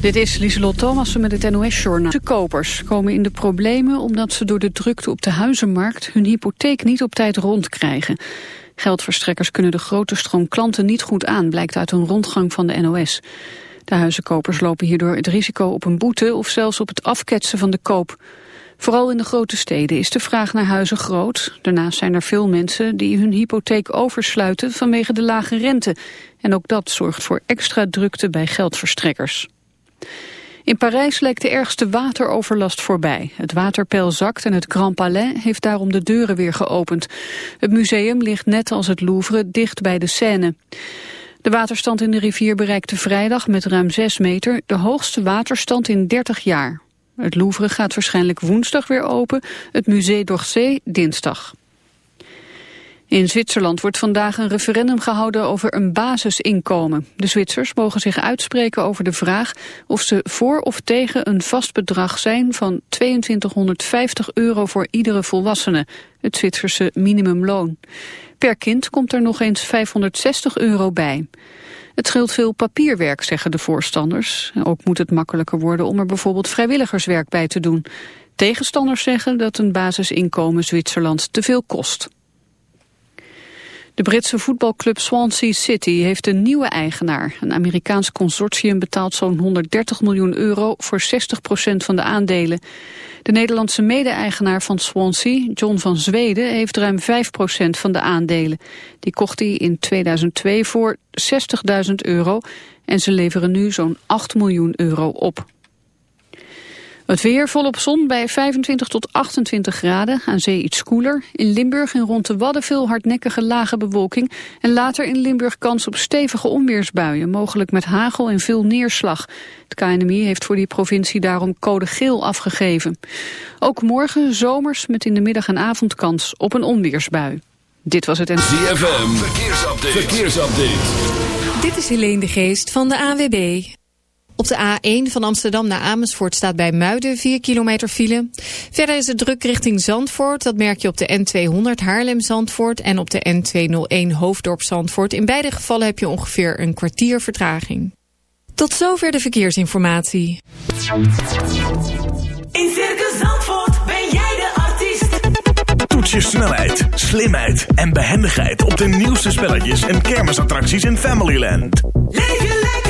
Dit is Lieselot Thomassen met het NOS-journaal. De kopers komen in de problemen omdat ze door de drukte op de huizenmarkt hun hypotheek niet op tijd rondkrijgen. Geldverstrekkers kunnen de grote stroom klanten niet goed aan, blijkt uit een rondgang van de NOS. De huizenkopers lopen hierdoor het risico op een boete of zelfs op het afketsen van de koop. Vooral in de grote steden is de vraag naar huizen groot. Daarnaast zijn er veel mensen die hun hypotheek oversluiten vanwege de lage rente. En ook dat zorgt voor extra drukte bij geldverstrekkers. In Parijs lijkt de ergste wateroverlast voorbij. Het waterpeil zakt en het Grand Palais heeft daarom de deuren weer geopend. Het museum ligt net als het Louvre dicht bij de Seine. De waterstand in de rivier bereikte vrijdag met ruim 6 meter de hoogste waterstand in 30 jaar. Het Louvre gaat waarschijnlijk woensdag weer open, het Musée d'Orsay dinsdag. In Zwitserland wordt vandaag een referendum gehouden over een basisinkomen. De Zwitsers mogen zich uitspreken over de vraag of ze voor of tegen een vast bedrag zijn van 2250 euro voor iedere volwassene, het Zwitserse minimumloon. Per kind komt er nog eens 560 euro bij. Het scheelt veel papierwerk, zeggen de voorstanders. Ook moet het makkelijker worden om er bijvoorbeeld vrijwilligerswerk bij te doen. Tegenstanders zeggen dat een basisinkomen Zwitserland te veel kost. De Britse voetbalclub Swansea City heeft een nieuwe eigenaar. Een Amerikaans consortium betaalt zo'n 130 miljoen euro voor 60% van de aandelen. De Nederlandse mede-eigenaar van Swansea, John van Zweden, heeft ruim 5% van de aandelen. Die kocht hij in 2002 voor 60.000 euro en ze leveren nu zo'n 8 miljoen euro op. Het weer volop zon bij 25 tot 28 graden, aan zee iets koeler. In Limburg en rond de Wadden veel hardnekkige lage bewolking. En later in Limburg kans op stevige onweersbuien, mogelijk met hagel en veel neerslag. Het KNMI heeft voor die provincie daarom code geel afgegeven. Ook morgen zomers met in de middag en avond kans op een onweersbui. Dit was het en... ZFM, verkeersupdate. verkeersupdate. Dit is Helene de Geest van de AWB. Op de A1 van Amsterdam naar Amersfoort staat bij Muiden 4 kilometer file. Verder is het druk richting Zandvoort. Dat merk je op de N200 Haarlem-Zandvoort en op de N201 Hoofddorp-Zandvoort. In beide gevallen heb je ongeveer een kwartier vertraging. Tot zover de verkeersinformatie. In Circus Zandvoort ben jij de artiest. Toets je snelheid, slimheid en behendigheid op de nieuwste spelletjes en kermisattracties in Familyland. Leef je lekker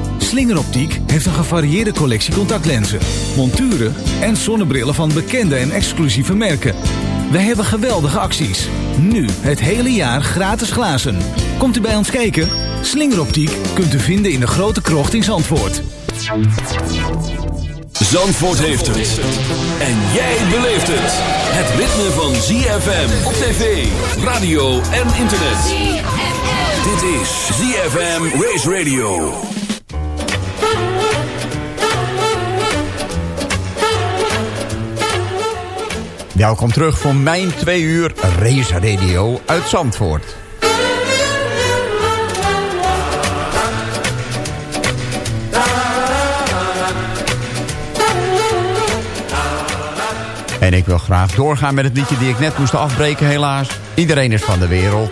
Slingeroptiek heeft een gevarieerde collectie contactlenzen, monturen en zonnebrillen van bekende en exclusieve merken. Wij hebben geweldige acties. Nu het hele jaar gratis glazen. Komt u bij ons kijken? Slingeroptiek kunt u vinden in de grote krocht in Zandvoort. Zandvoort heeft het. En jij beleeft het. Het ritme van ZFM op tv, radio en internet. Dit is ZFM Race Radio. Welkom terug voor mijn twee uur Race Radio uit Zandvoort. En ik wil graag doorgaan met het liedje die ik net moest afbreken helaas. Iedereen is van de wereld.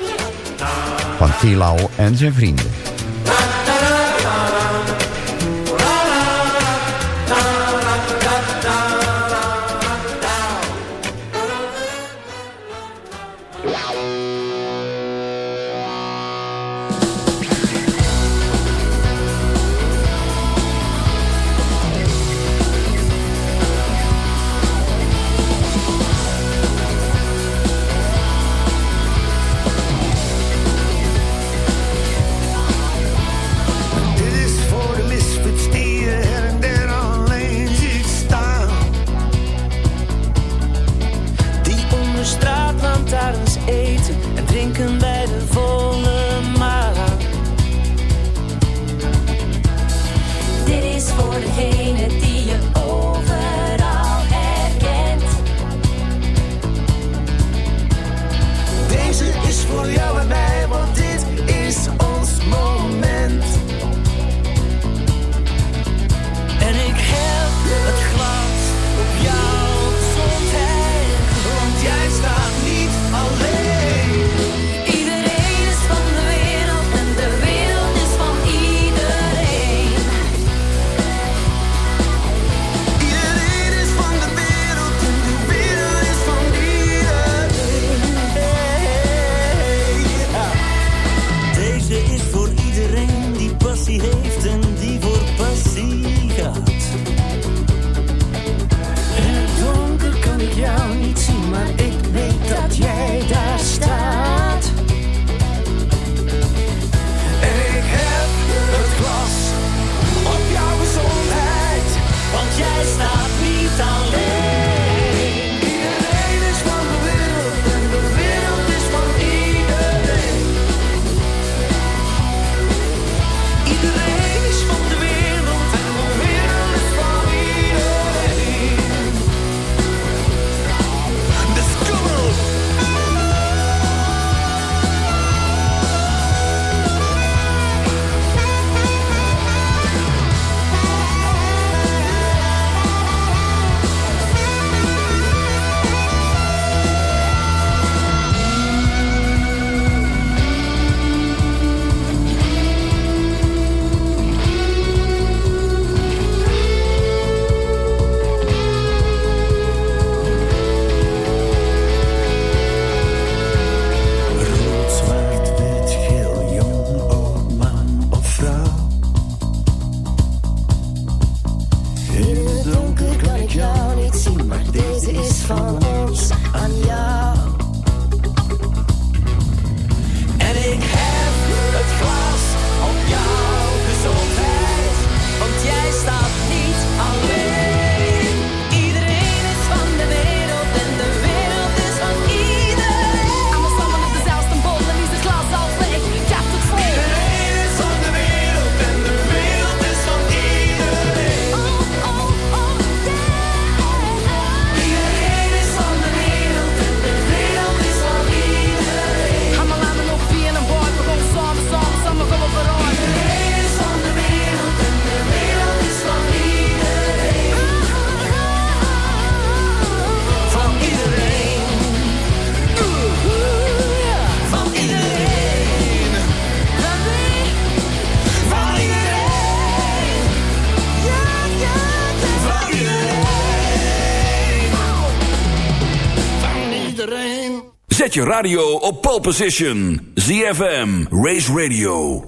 Van Tilau en zijn vrienden. Radio op pole position. ZFM, Race Radio.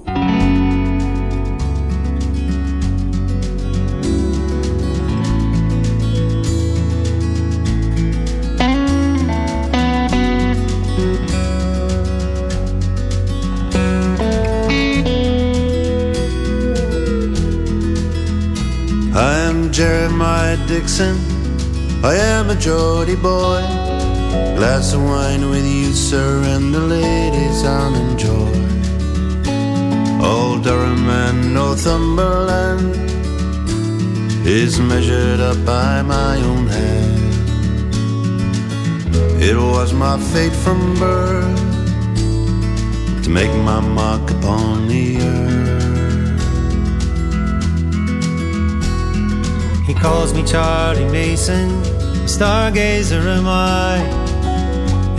I am Jeremiah Dixon. I am a Geordie boy. Glass of wine with you, sir, and the ladies I'll enjoy. Old Durham and Northumberland is measured up by my own hand. It was my fate from birth to make my mark upon the earth. He calls me Charlie Mason, stargazer am I.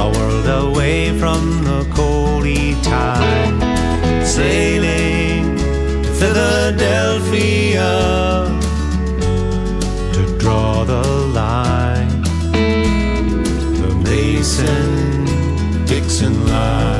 a world away from the coldy tide. Sailing to Philadelphia to draw the line, the Mason Dixon line.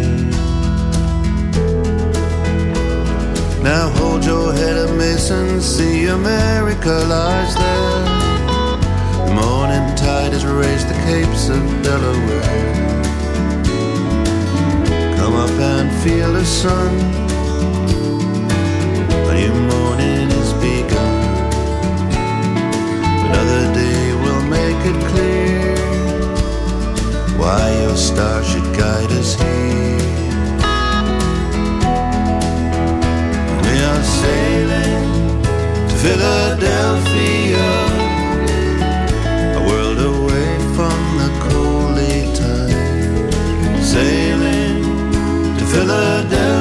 Now hold your head up, Mason. See America lies there. The morning tide has raised the capes of Delaware. Come up and feel the sun. A new morning is begun. Another day will make it clear why your star should guide us here. Philadelphia, a world away from the coldly tide. Sailing to Philadelphia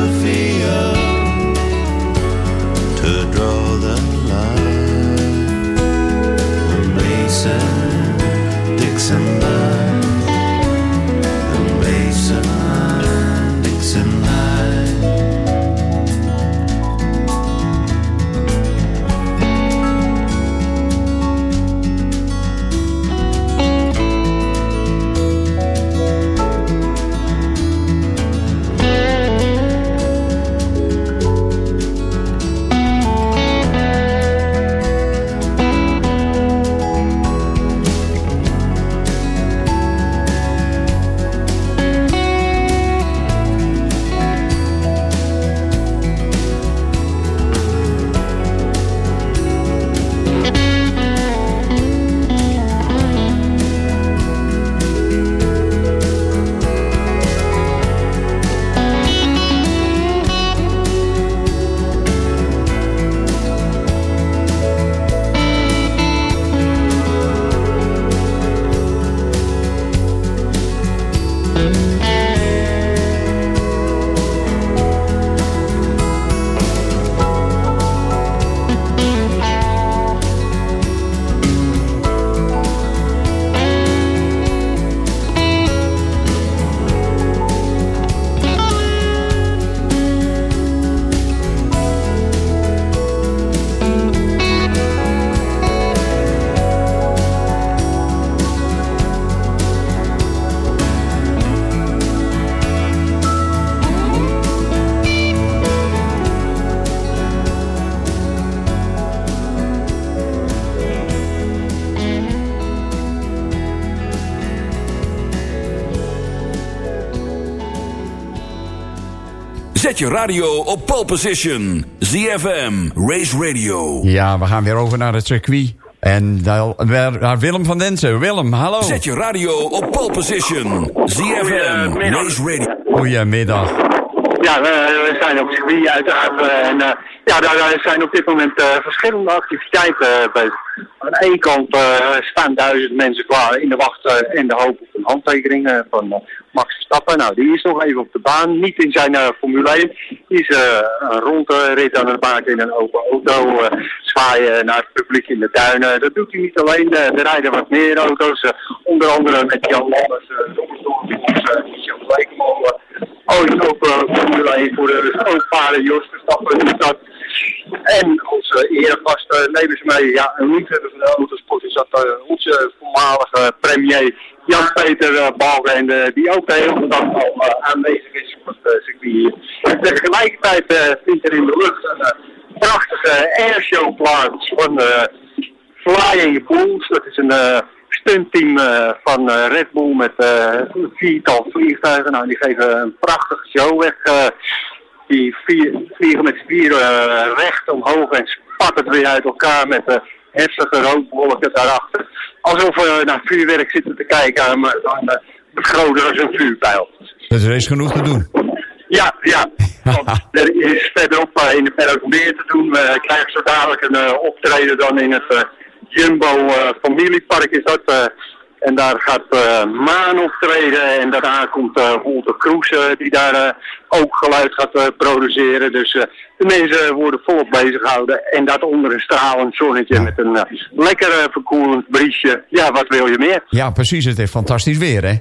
je radio op pole position. ZFM, Race Radio. Ja, we gaan weer over naar het circuit. En daar, Willem van Densen. Willem, hallo. Zet je radio op pole position. ZFM, Race Radio. Goedemiddag. Ja, we, we zijn op het circuit uiteraard. eh, en eh, ja, daar, zijn op dit moment eh, verschillende activiteiten eh, bezig. Aan de ene kant eh, staan duizend mensen klaar in de wacht in de hoop op een handtekening eh, van eh, Max Verstappen. Nou, die is nog even op de baan, niet in zijn eh, Formule 1. Die is eh, een rondrit aan het maken in een open auto, eh, zwaaien naar het publiek in de tuinen. Dat doet hij niet alleen, er rijden wat meer auto's, onder andere met Jan Lammers, uh, uh, Michel Bleekmolen. Ooit ook Formule 1 voor de grootvader Jos Verstappen doet dat. En onze eregast uh, nemen ze mee. Ja, een liefhebber van de autosport is dat uh, onze voormalige premier Jan-Peter uh, Balkenende, die ook de hele dag al aanwezig is op het circuit tegelijkertijd vindt er in de lucht een prachtige airshow plaats van Flying Bulls. Dat is een stuntteam van Red Bull met een viertal vliegtuigen. Nou, die geven een prachtige show weg. Die vier, vliegen met uh, recht omhoog en spatten weer uit elkaar met heftige rookwolken daarachter. Alsof we naar vuurwerk zitten te kijken, maar dan uh, groter als een vuurpijl. Dus er is genoeg te doen. Ja, ja. Want er is verderop uh, in de Perk meer te doen. We krijgen zo dadelijk een optreden dan in het Jumbo familiepark is dat. En daar gaat uh, Maan optreden en daarna komt uh, Walter Kroes uh, die daar uh, ook geluid gaat produceren. Dus de mensen worden volop bezig gehouden en dat onder een stralend zonnetje ja. met een lekker verkoelend briesje. Ja, wat wil je meer? Ja, precies. Het is fantastisch weer, hè?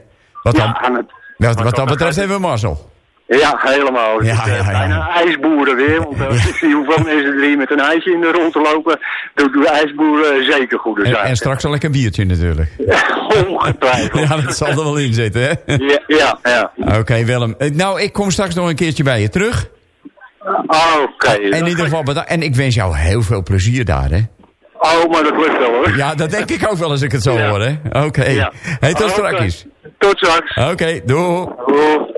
Wat, ja, dan, het, wat, wat dat betreft hebben we mazzel. Ja, helemaal. Ja, eh, ja, ja. bijna ijsboeren weer. Want uh, ik zie hoeveel mensen er hier met een ijsje in de rond te lopen. Dat doen de ijsboeren zeker goed. En, en straks ik een biertje natuurlijk. ongetwijfeld. Ja, dat zal er wel in zitten, hè? Ja, ja. ja. Oké, Willem. Eh, Nou, ik kom straks nog een keertje bij je terug. Oké. En in ieder geval bedankt. En ik wens jou heel veel plezier daar, hè? Oh, maar dat lukt wel hoor. Ja, dat denk ik ook wel als ik het zo hoor, hè? Oké. Hey, tot straks. Tot straks. Oké, doei. Doei.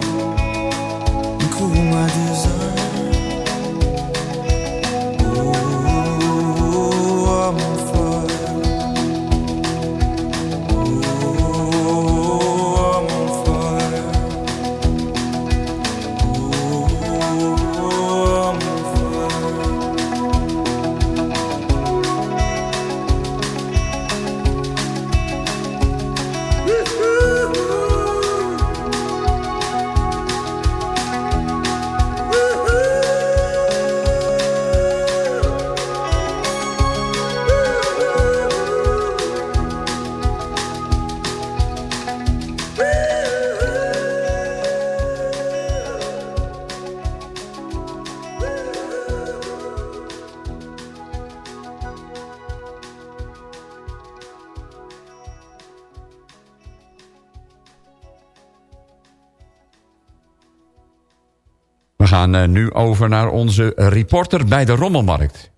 gaan eh, nu over naar onze reporter bij de Rommelmarkt.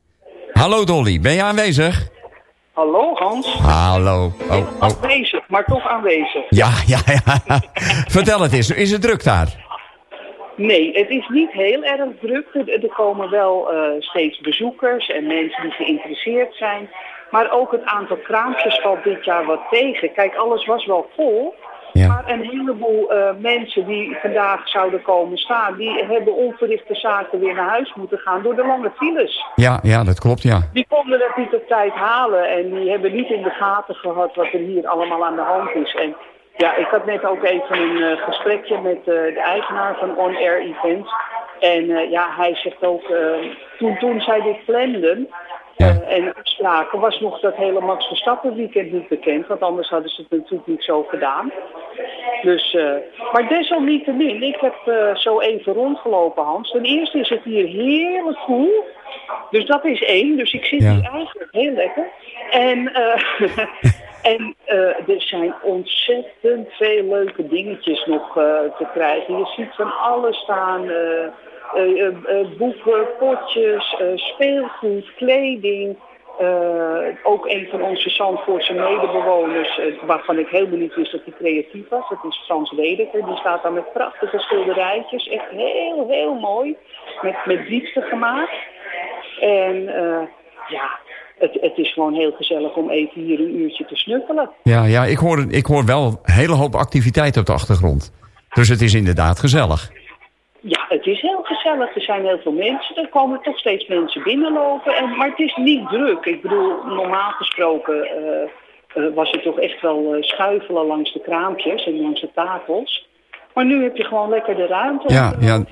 Hallo Dolly, ben je aanwezig? Hallo Hans. Hallo. Oh, oh. Afwezig, maar toch aanwezig. Ja, ja, ja. Vertel het eens, is het druk daar? Nee, het is niet heel erg druk. Er, komen wel eh, steeds bezoekers en mensen die geïnteresseerd zijn. Maar ook het aantal kraampjes valt dit jaar wat tegen. Kijk, alles was wel vol. Maar een heleboel eh, mensen die vandaag zouden komen staan... die hebben onverrichte zaken weer naar huis moeten gaan door de lange files. Ja, ja, dat klopt, ja. Die konden dat niet op tijd halen en die hebben niet in de gaten gehad wat er hier allemaal aan de hand is. En ja, ik had net ook even een eh, gesprekje met eh, de eigenaar van On Air Events. En ja, hij zegt ook, toen, toen zij dit planden eh, en afspraken, was nog dat hele Max Verstappen weekend niet bekend. Want anders hadden ze het natuurlijk niet zo gedaan. Dus, eh, maar desalniettemin, ik heb eh, zo even rondgelopen Hans. Ten eerste is het hier heerlijk koel. Dus dat is één. Dus ik zit Ja. hier eigenlijk heel lekker. En, en er zijn ontzettend veel leuke dingetjes nog te krijgen. Je ziet van alles staan. Eh, eh, eh, boeken, potjes, speelgoed, kleding. Ook een van onze Zandvoortse medebewoners, waarvan ik helemaal niet wist dat hij creatief was. Dat is Frans Wedeker. Die staat daar met prachtige schilderijtjes. Echt heel, heel mooi. Met, met diepte gemaakt. En ja, het, het is gewoon heel gezellig om even hier een uurtje te snuffelen. Ja, ja ik, hoor, ik hoor wel een hele hoop activiteit op de achtergrond. Dus het is inderdaad gezellig. Het is heel gezellig. Er zijn heel veel mensen. Er komen toch steeds mensen binnenlopen. En, maar het is niet druk. Ik bedoel, normaal gesproken eh, eh, was het toch echt wel eh, schuifelen langs de kraampjes en langs de tafels. Maar nu heb je gewoon lekker de ruimte. Ja, ja.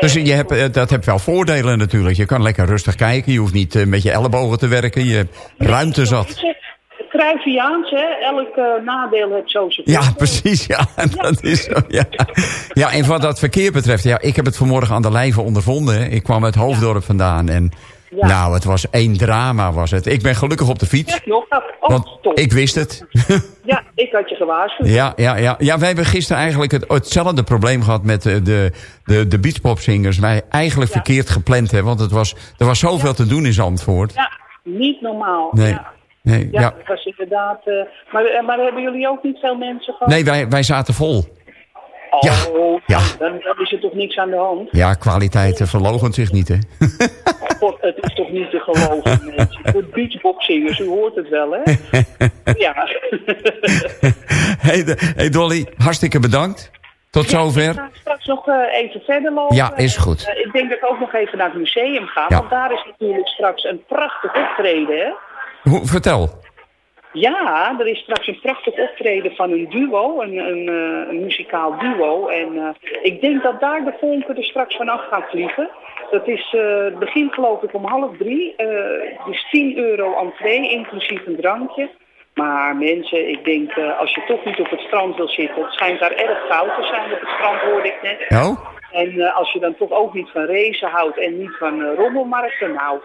Dus je hebt, dat heeft wel voordelen natuurlijk. Je kan lekker rustig kijken. Je hoeft niet met je ellebogen te werken. Je hebt ruimte zat. Cruyffiaans, hè? Elk eh, nadeel heeft zo zijn Ja, precies. Ja, dat is zo. Ja. ja, en wat dat verkeer betreft. Ja, ik heb het vanmorgen aan de lijve ondervonden. Ik kwam uit Hoofddorp vandaan. En Ja. nou, het was één drama was het. Ik ben gelukkig op de fiets. Echt nog? Oh, Want ik wist het. Ja, ik had je gewaarschuwd. Ja, ja, ja. ja, wij hebben gisteren eigenlijk het, hetzelfde probleem gehad met eh, de, de, de beachpopzingers. Wij eigenlijk verkeerd gepland hebben, want het was, er was zoveel te doen in Zandvoort. Ja, niet normaal. Nee, Ja, nee, ja, ja. het was inderdaad... eh, maar, eh, maar hebben jullie ook niet veel mensen gehad? nee wij, wij zaten vol. Oh, ja, ja. Dan, dan is er toch niks aan de hand? Ja, kwaliteit uh, verlogent zich niet, hè? God, het is toch niet te geloven, mensen. Voor beachboxingers, u hoort het wel, hè? ja. hey, hey Dolly, hartstikke bedankt. Tot zover. Ik ga straks nog uh, even verder lopen. Ja, is goed. Uh, ik denk dat ik ook nog even naar het museum ga. Ja. Want daar is natuurlijk straks een prachtig optreden, hè? Hoe, vertel. Ja, er is straks een prachtig optreden van een duo, een, een, uh, een muzikaal duo. En uh, ik denk dat daar de vonken er straks vanaf gaan vliegen. Dat is, uh, het begint geloof ik om half drie. het is 10 euro entree, inclusief een drankje. Maar mensen, ik denk, als je toch niet op het strand wil zitten... het schijnt daar erg koud te zijn op het strand, hoorde ik net. Oh? En als je dan toch ook niet van racen houdt en niet van rommelmarkten... nou,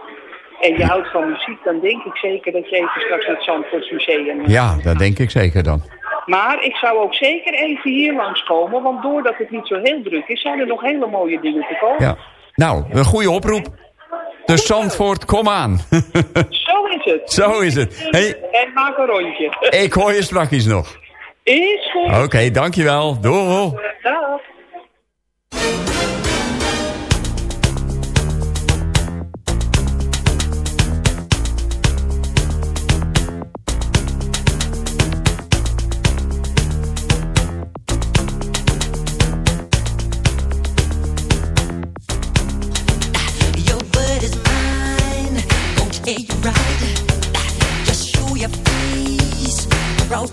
en je houdt van muziek, dan denk ik zeker dat je even straks naar het Zandvoortsmuseum... Ja, dat denk ik zeker dan. Maar ik zou ook zeker even hier langskomen, want doordat het niet zo heel druk is... zijn er nog hele mooie dingen te komen. Ja. Nou, een goede oproep. Dus Zandvoort, kom aan. Zo is het. Zo is het. Hey. En maak een rondje. Ik hoor je strakjes nog. Is goed. Oké, okay, dankjewel. Doei. Dag.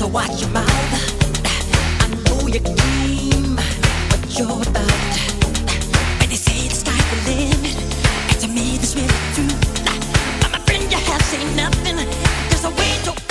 so watch your mouth. I know your game, what you're about. And they say the sky's the limit, and to me this really true. But my friend, you have seen nothing. There's a way to.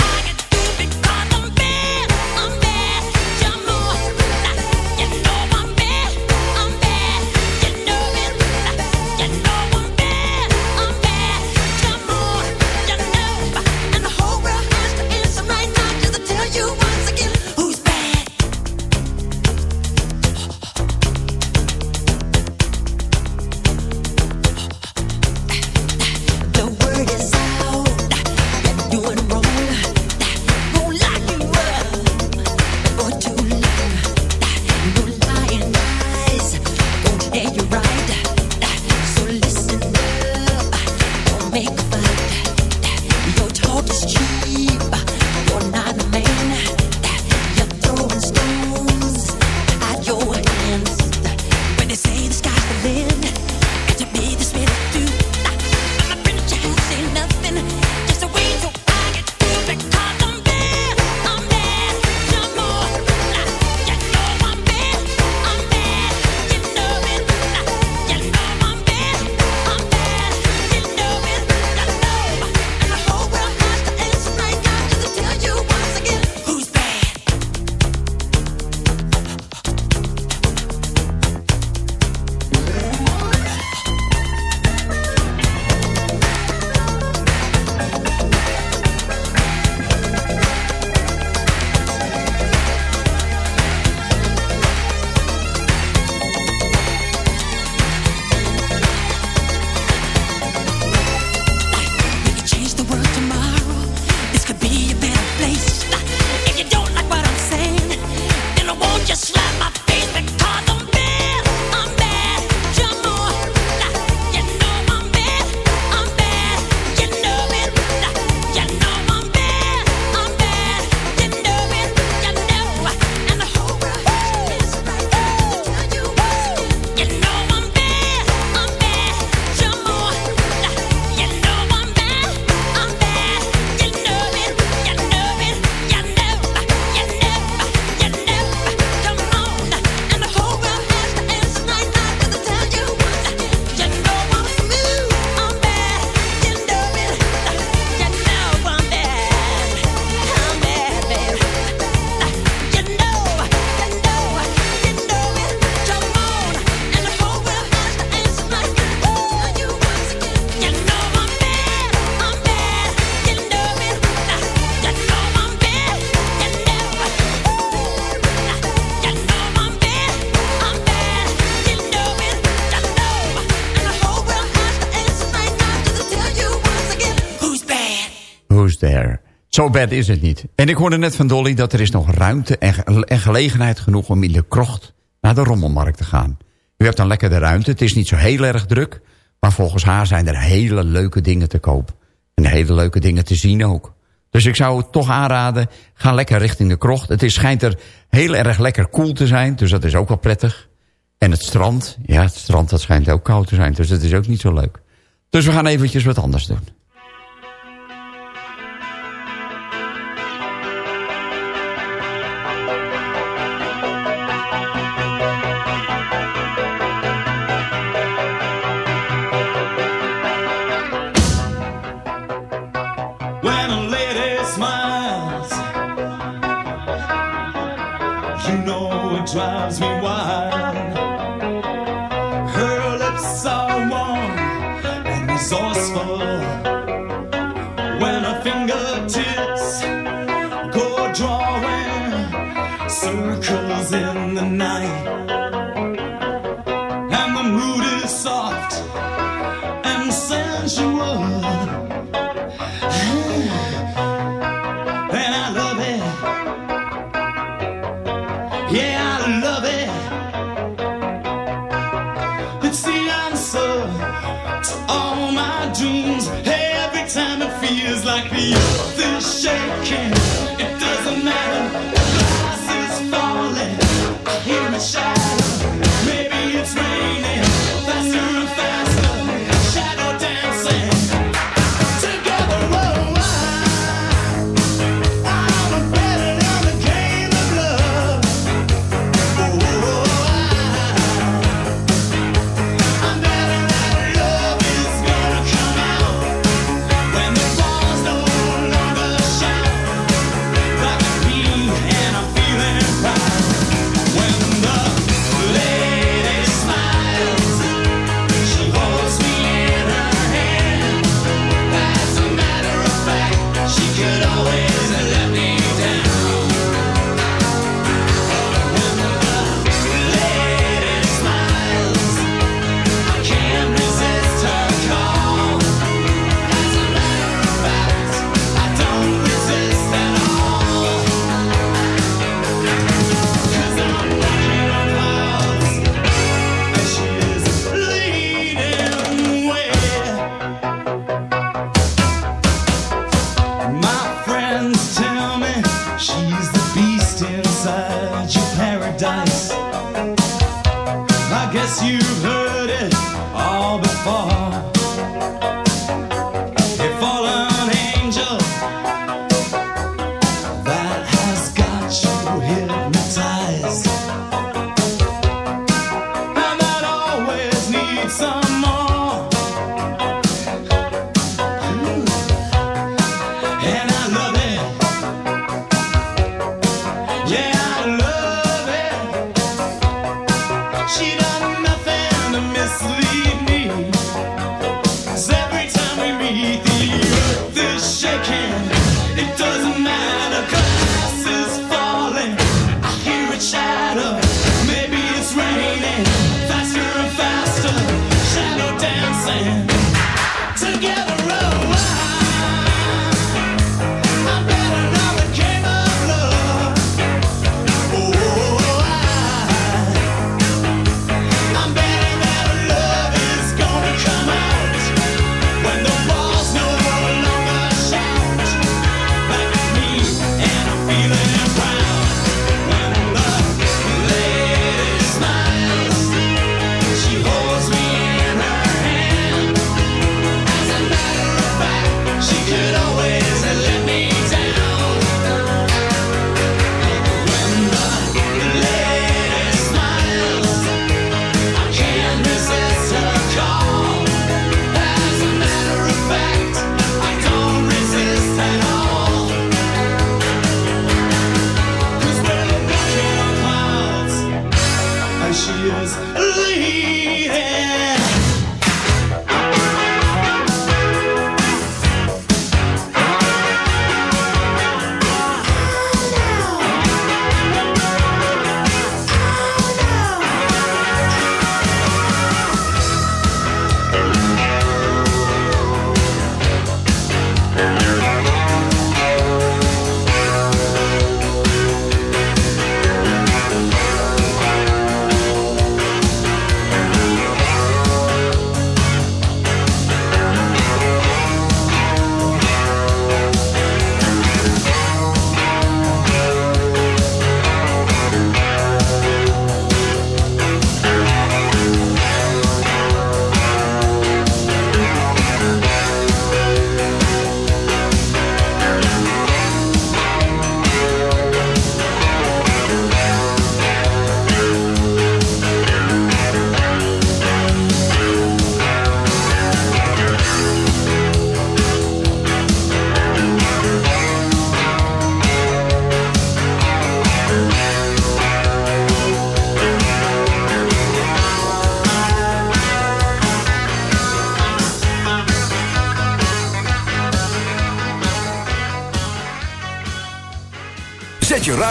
Zo bad is het niet. En ik hoorde net van Dolly dat er is nog ruimte en, ge- en gelegenheid genoeg... om in de krocht naar de rommelmarkt te gaan. U hebt dan lekker de ruimte. Het is niet zo heel erg druk. Maar volgens haar zijn er hele leuke dingen te koop. En hele leuke dingen te zien ook. Dus ik zou het toch aanraden, ga lekker richting de krocht. Het is, schijnt er heel erg lekker koel te zijn, dus dat is ook wel prettig. En het strand, ja, het strand dat schijnt ook koud te zijn, dus dat is ook niet zo leuk. Dus we gaan eventjes wat anders doen. Resourceful. When her fingertips go drawing circles in the night, you've heard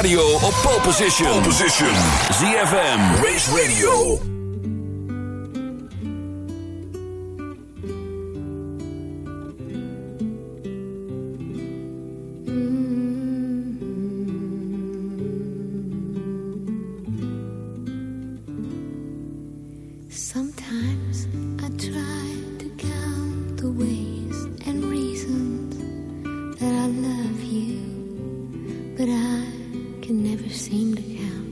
radio op pole position. Pole position. ZFM. Race Radio. can never seem to count.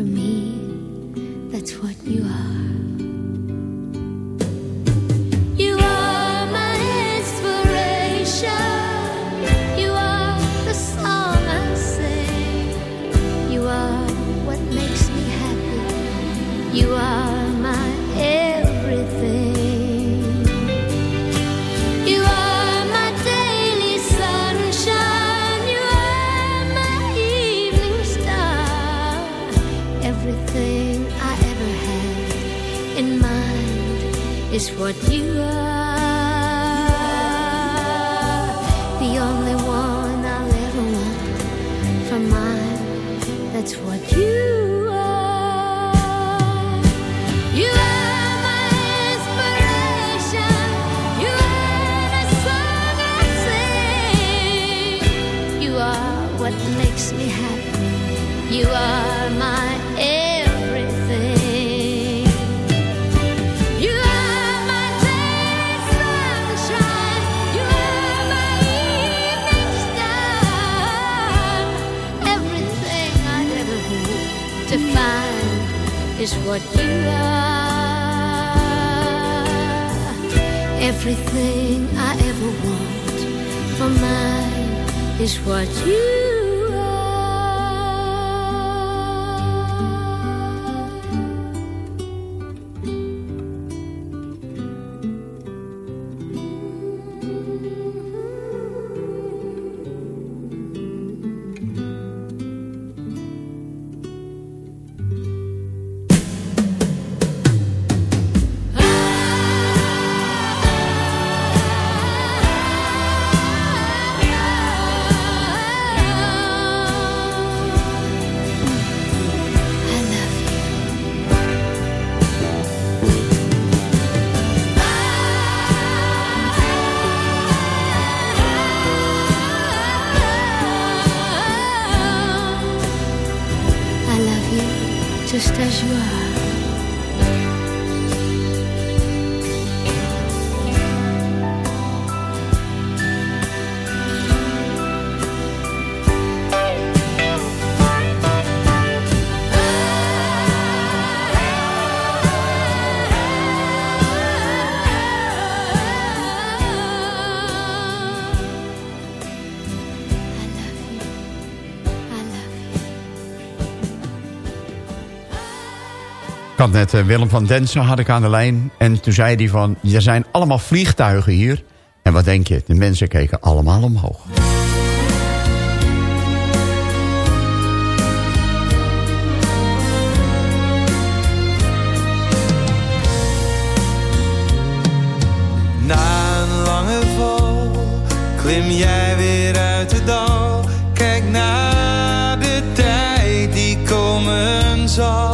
for me, that's what you are. is what you are. everything I ever want for mine is what you had net eh, Willem van Densen had ik aan de lijn. En toen zei hij van, er zijn allemaal vliegtuigen hier. En wat denk je? De mensen keken allemaal omhoog. Na een lange val klim jij weer uit het dal. Kijk naar de tijd die komen zal.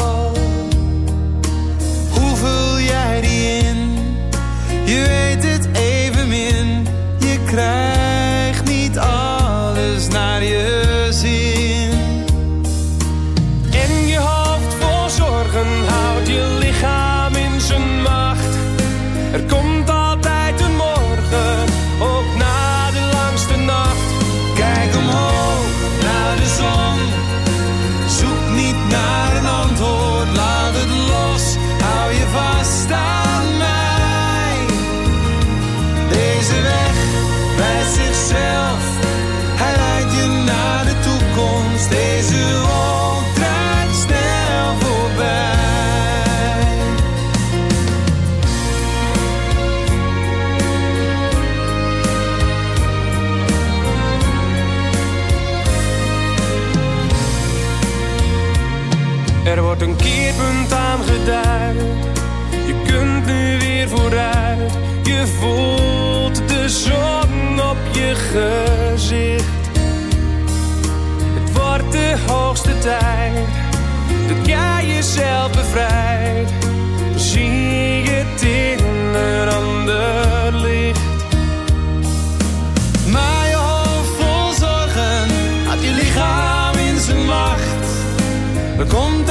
Gezicht. Het wordt de hoogste tijd dat jij jezelf bevrijdt. Zie je het in een ander licht. Je hoofd vol zorgen had je lichaam in zijn macht. Er komt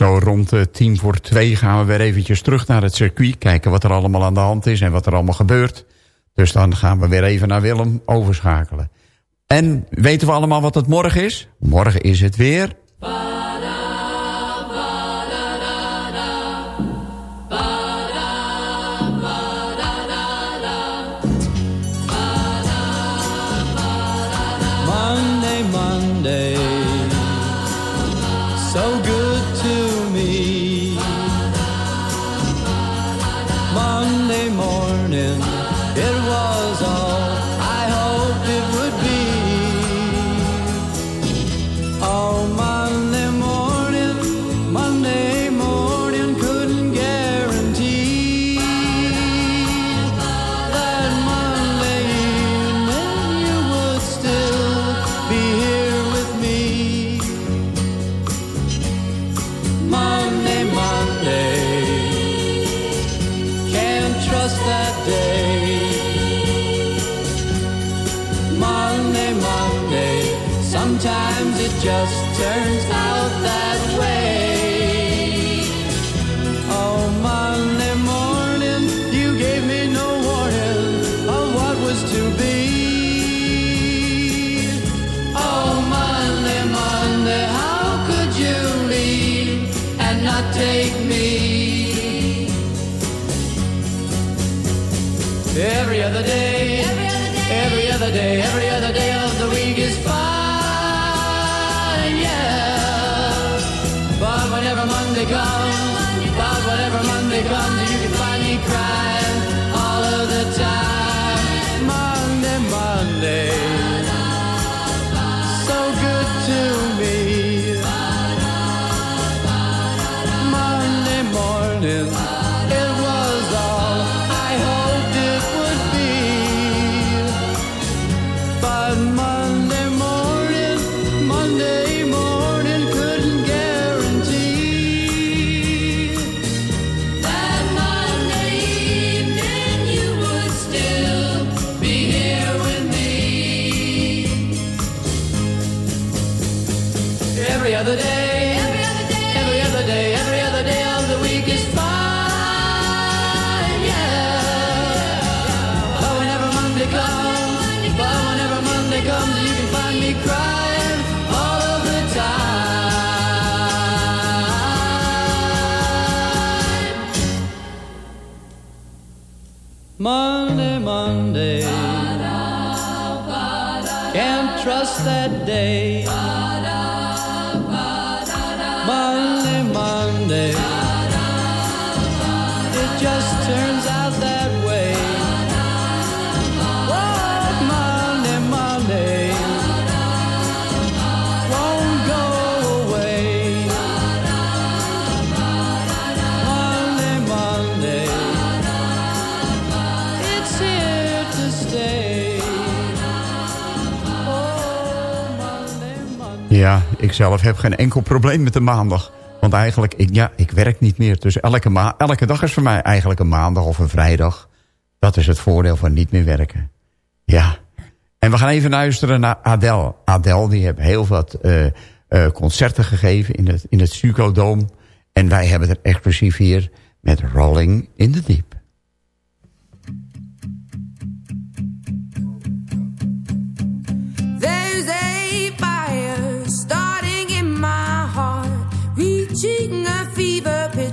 Zo rond eh, tien voor twee gaan we weer eventjes terug naar het circuit. Kijken wat er allemaal aan de hand is en wat er allemaal gebeurt. Dus dan gaan we weer even naar Willem overschakelen. En weten we allemaal wat het morgen is? Morgen is het weer... they got. Day. Ik zelf heb geen enkel probleem met de maandag. Want eigenlijk, ik, ja, ik werk niet meer. Dus elke, elke dag is voor mij eigenlijk een maandag of een vrijdag. Dat is het voordeel van niet meer werken. Ja. En we gaan even luisteren naar Adele. Adele die heeft heel wat eh, eh, concerten gegeven in het, in het. En wij hebben het exclusief hier met Rolling in the Deep.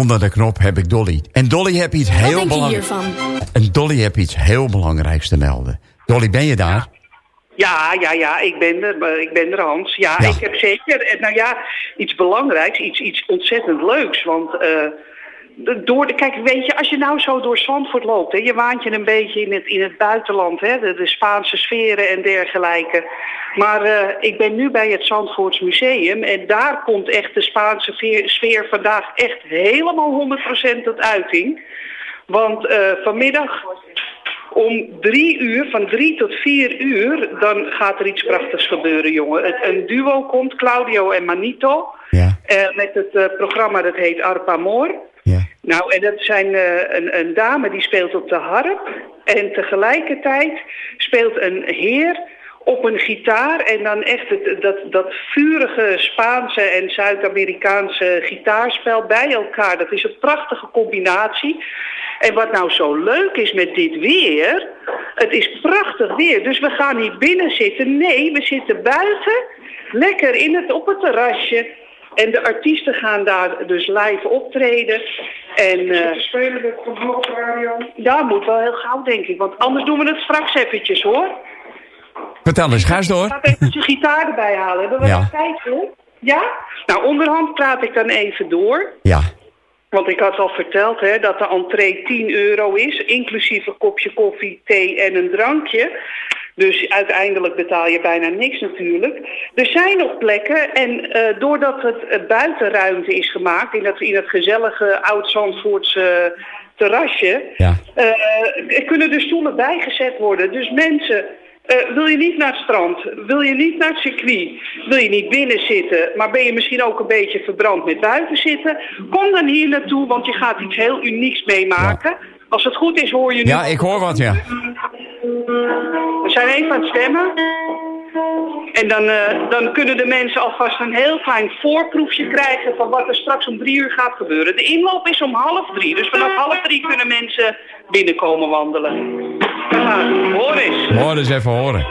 Onder de knop heb ik Dolly. En Dolly heb iets heel denk je belangrijks. hiervan? En Dolly heb iets heel belangrijks te melden. Dolly, ben je daar? Ja, ja, ja, ik ben er, eh, ik ben er Hans. Ja, Ja. ik heb zeker, eh, nou ja, iets belangrijks, iets, iets ontzettend leuks. Want eh, door de, kijk, weet je, als je nou zo door Zandvoort loopt, hè, je waant je een beetje in het, in het buitenland, hè, de, de Spaanse sferen en dergelijke. Maar eh, ik ben nu bij het Zandvoorts Museum en daar komt echt de Spaanse veer- sfeer vandaag echt helemaal 100% tot uiting. Want eh, vanmiddag om drie uur, van drie tot vier uur, dan gaat er iets prachtigs gebeuren, jongen. Het, een duo komt, Claudio en Manito, eh, met het programma dat heet Arpa Mor. Nou, en dat zijn eh, een, een dame die speelt op de harp. En tegelijkertijd speelt een heer op een gitaar. En dan echt het, dat, dat vurige Spaanse en Zuid-Amerikaanse gitaarspel bij elkaar. Dat is een prachtige combinatie. En wat nou zo leuk is met dit weer, het is prachtig weer. Dus we gaan niet binnen zitten. Nee, we zitten buiten, lekker in het, op het terrasje. En de artiesten gaan daar dus live optreden. En, eh spelen met Radio? Ja, moet wel heel gauw, denk ik. Want anders doen we het straks eventjes, hoor. Vertel eens, ga eens door. Ik ga even zijn gitaar erbij halen. Hebben we Ja. tijd voor? Ja? Nou, onderhand praat ik dan even door. Ja. Want ik had al verteld hè, dat de entree 10 euro is, inclusief een kopje koffie, thee en een drankje. Dus uiteindelijk betaal je bijna niks natuurlijk. Er zijn nog plekken en eh, doordat het eh, buitenruimte is gemaakt, in dat, in het gezellige oud-Zandvoortse terrasje, eh, kunnen er stoelen bijgezet worden. Dus mensen, eh, wil je niet naar het strand, wil je niet naar het circuit, wil je niet binnen zitten, maar ben je misschien ook een beetje verbrand met buiten zitten, kom dan hier naartoe, want je gaat iets heel unieks meemaken. Als het goed is hoor je nu... Ja, ik hoor wat, ja. We zijn even aan het stemmen. En dan, eh, dan kunnen de mensen alvast een heel klein voorproefje krijgen van wat er straks om drie uur gaat gebeuren. De inloop is om half drie, dus vanaf half drie kunnen mensen binnenkomen wandelen. Hoor eens. Hoor eens even horen.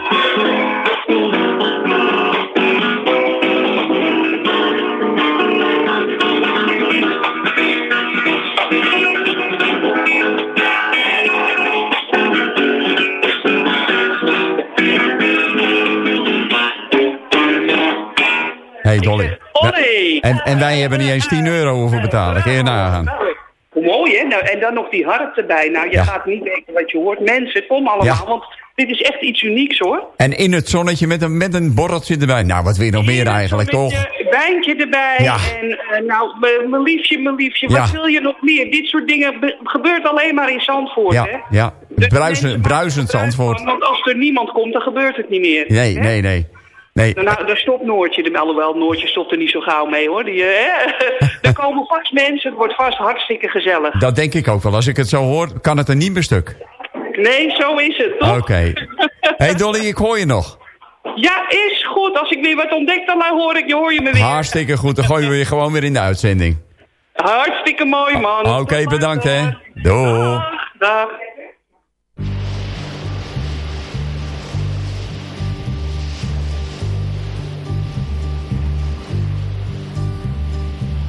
Hey Dolly. En, en wij hebben niet eens 10 euro hoeven betalen. Kun je nagaan. Nou, hoe mooi hè? Nou, en dan nog die harp erbij. Nou, je Ja. gaat niet weten wat je hoort. Mensen, kom allemaal, Ja. want dit is echt iets unieks hoor. En in het zonnetje met een, met een borreltje erbij. Nou, wat wil je nog meer eigenlijk, toch? Een wijntje erbij. Ja. En eh, nou, mijn liefje, mijn liefje. Ja. Wat wil je nog meer? Dit soort dingen be- gebeurt alleen maar in Zandvoort, hè? Ja, ja. Bruisend, bruisend Zandvoort. Want als er niemand komt, dan gebeurt het niet meer. Nee, hè? nee, nee. Nee. Nou, daar stopt Noortje, alhoewel Noortje stopt er niet zo gauw mee hoor. Die, eh, hè? er komen vast mensen, het wordt vast hartstikke gezellig. Dat denk ik ook wel. Als ik het zo hoor, kan het er niet meer stuk. Nee, zo is het, toch? Oké. hey Dolly, ik hoor je nog. Ja, is goed. Als ik weer wat ontdek, dan hoor ik je, hoor je me weer. Hartstikke goed. Dan gooien we je gewoon weer in de uitzending. Hartstikke mooi, man. Oké, bedankt hè. Doei. Dag.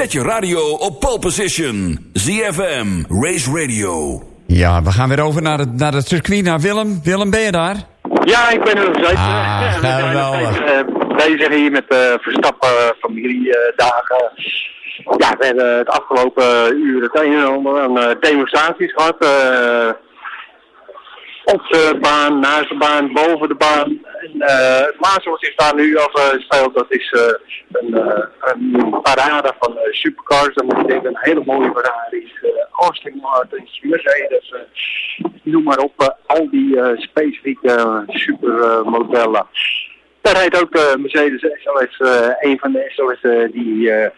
Zet je radio op pole position. ZFM, Race Radio. Ja, we gaan weer over naar het, naar het circuit, naar Willem. Willem, ben je daar? Ja, ik ben er nog steeds. Ah, eh, we zijn nog geweldig. steeds, eh, bezig hier met de Verstappen familiedagen. ja, we hebben het afgelopen uur het een en ander aan eh, demonstraties gehad. Eh, op de baan, naast de baan, boven de baan. En, eh, het zich daar nu afspeelt, dat is eh, een, eh, een parade van eh, supercars. Dan moet je denken, een hele mooie Ferraris, eh Aston Martins, Mercedes, eh, noem maar op. eh, al die eh, specifieke eh, supermodellen. Daar rijdt ook de Mercedes SLS, eh, een van de SLS eh, die eh,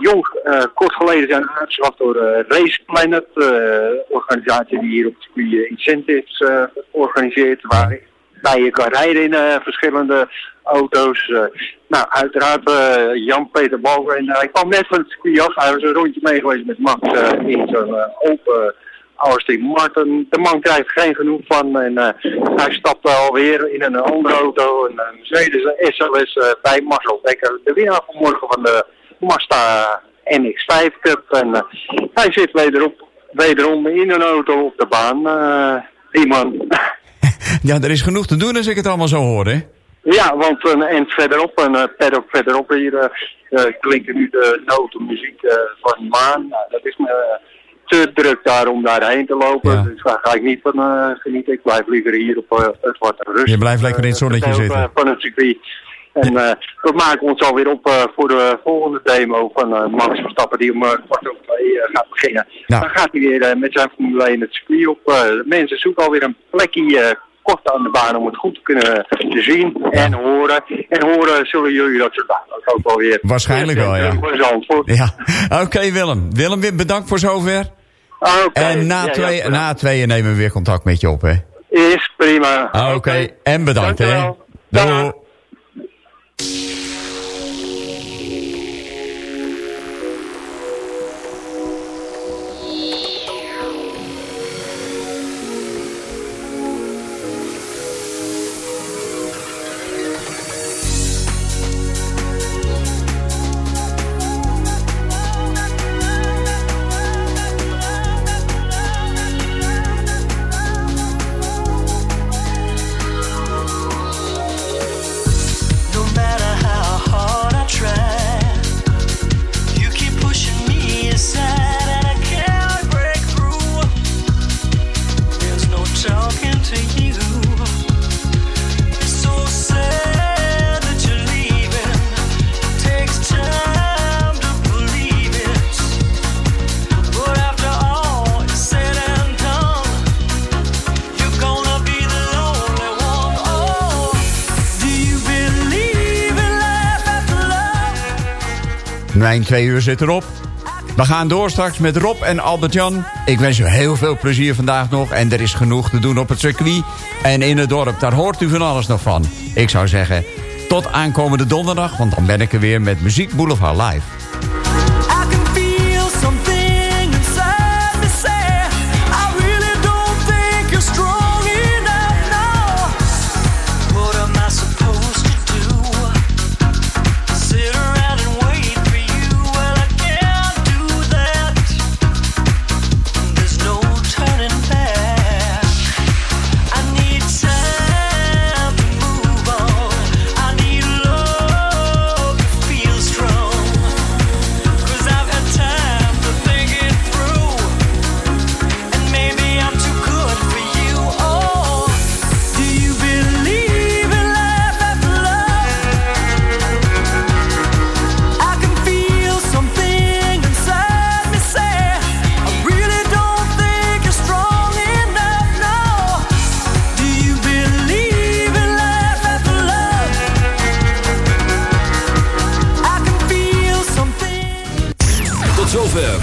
jong, eh, kort geleden zijn aangeschaft door eh, Race Planet, eh, organisatie die hier op het circuit incentives organiseert, waar waar je kan rijden in verschillende auto's. Nou, uiteraard Jan-Peter Balken, hij kwam net van het circuit af, hij was een rondje mee geweest met Max in eh, open Aston Martin. De man krijgt geen genoeg van en hij stapt alweer in een andere auto, een Mercedes SLS bij Marcel Dekker, de winnaar vanmorgen van de Mazda NX5 Cup. En eh, hij zit wederom, wederom in een auto op de baan. eh, die man. Ja, er is genoeg te doen als ik het allemaal zo hoor, hè? Ja, want een eind verderop, een uh, paddock verderop hier, eh, eh, klinkt nu de notenmuziek eh, van Maan. Nou, dat is me eh, te druk daar om daarheen te lopen. Dus daar ga ik niet van eh, genieten. Ik blijf liever hier op eh, het wat rust. Je blijft lekker in het zonnetje eh, zitten. Van het circuit. En eh, we maken ons alweer op eh, voor de volgende demo van eh, Max Verstappen die om kwart over twee gaat beginnen. Nou. Dan gaat hij weer met zijn Formule 1 het circuit op. De mensen zoeken alweer een plekje kort aan de baan om het goed te kunnen zien en horen. En horen zullen jullie dat zo dadelijk ook wel weer. Waarschijnlijk wel, ja. Ja, oké Willem. Willem, weer bedankt voor zover. Ah, oké. En na, Ja, twee, na tweeën nemen we weer contact met je op, hè? Is prima. Ah, Oké, en bedankt, hè? Dankjewel. Doei. Música Mijn twee uur zit erop. We gaan door straks met Rob en Albert-Jan. Ik wens u heel veel plezier vandaag nog. En er is genoeg te doen op het circuit. En in het dorp, daar hoort u van alles nog van. Ik zou zeggen, tot aankomende donderdag. Want dan ben ik er weer met Muziek Boulevard Live.